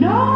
نو